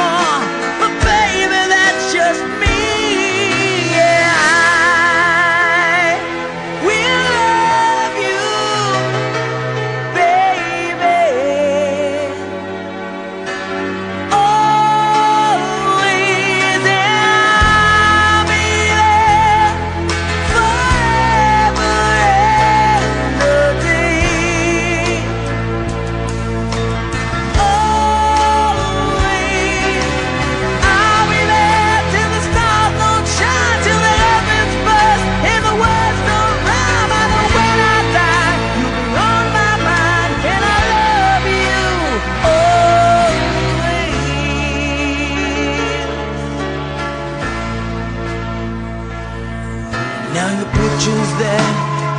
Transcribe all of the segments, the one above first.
but your pictures that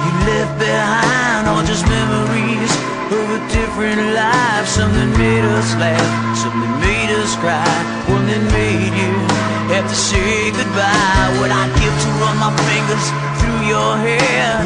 you left behind are just memories of a different life. Something made us laugh, something made us cry, one that made you have to say goodbye. What I give to run my fingers through your hair,